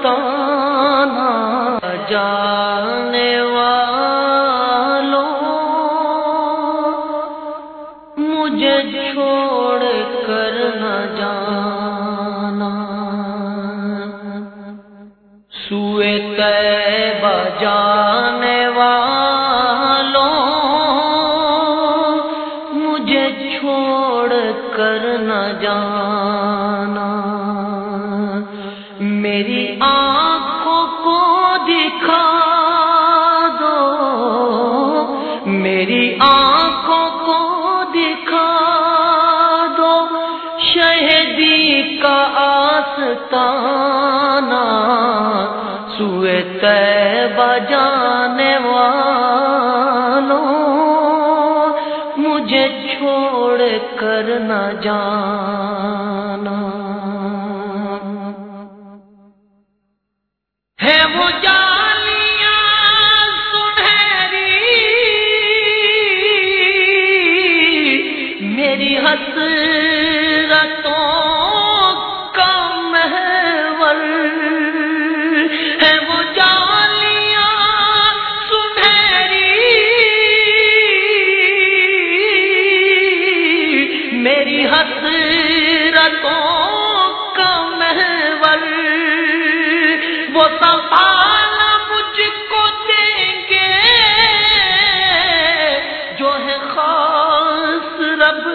ستانا جانے والوں، مجھے چھوڑ کر نہ جانا۔ سوئے تیبہ جانے والوں، مجھے چھوڑ کر نہ جانا۔ میری آنکھوں کو دکھا دو۔ میری آنکھوں کو دکھا دو۔ شہدی کا آستانہ، سوئے تیبہ جانے والوں۔ مجھے چھوڑ کر نہ جانا۔ وہ مجھ کو دیں گے جو ہے خاص رب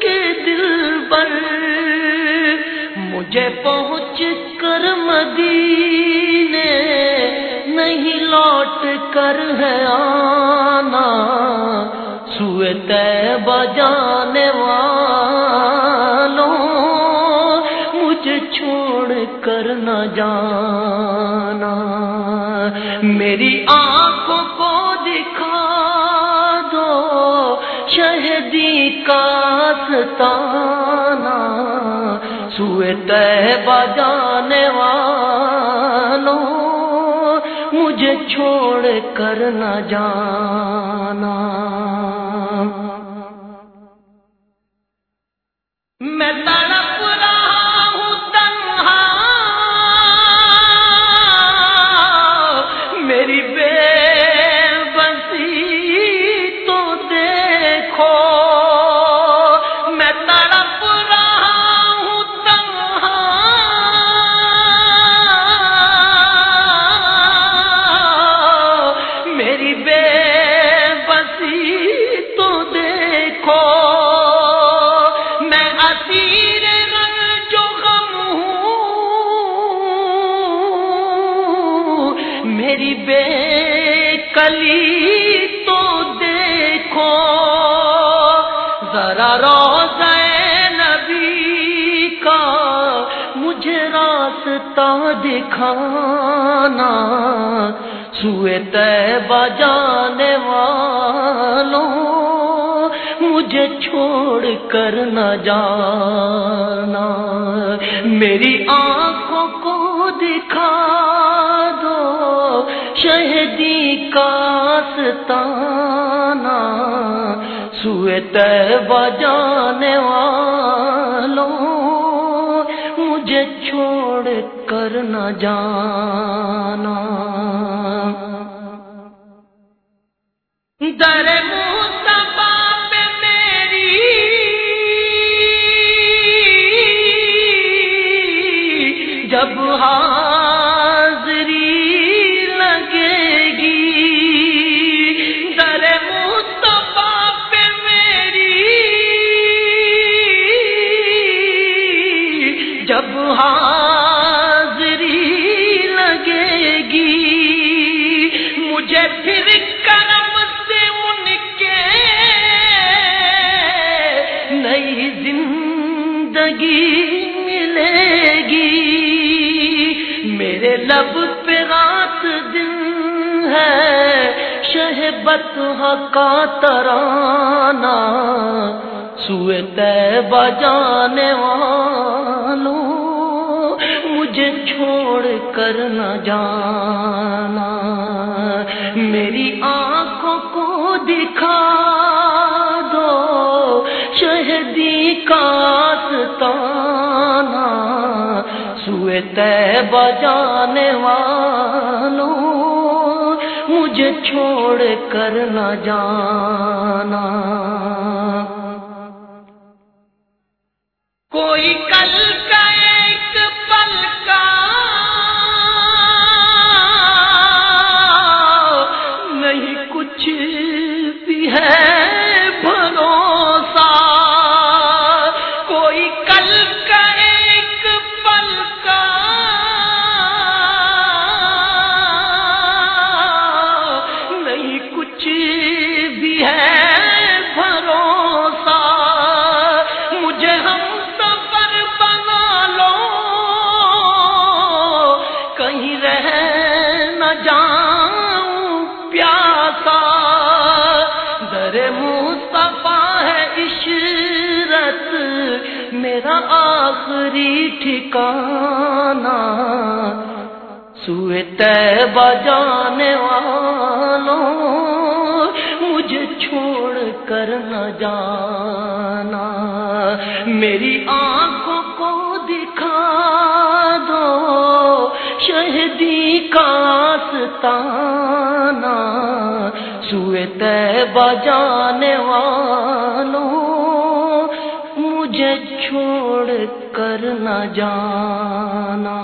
کے دل پر۔ مجھے پہنچ کر مدینے نہیں لوٹ کر ہے آنا، سوئے تیبہ جانے میری آنکھوں کو دکھا دو، شہدی کا ستانا سوئے تیبہ جانے والوں، مجھے چھوڑ کر نہ جانا۔ میں میری بے کلی تو دیکھو، ذرا روزہ نبی کا مجھے راستہ دکھانا، سوئے تیبہ جانے والوں مجھے چھوڑ کر نہ جانا۔ میری آنکھوں کو دکھا دو، شہدی کا ستانا۔ سوئے تیبہ جانے والوں، مجھے چھوڑ کر نہ جانا۔ در میری شہبت کا ترانہ، سوئے تیبہ جانے والوں، مجھے چھوڑ کر نہ جانا۔ میری آنکھوں کو دکھا دو، شہدی کا سوئے سوئے جانے والوں مجھے چھوڑ کر نہ جانا۔ کوئی کل کچھ بھی ہے بھروسہ، مجھے ہم سفر بنا لو۔ کہیں رہ نہ جاؤں پیاسا۔ در مصطفیٰ ہے عشرت، میرا آخری ٹھکانہ۔ سوئے بجانے والوں کاستانہ سوئے بجانے والوں مجھے چھوڑ کر نہ جانا۔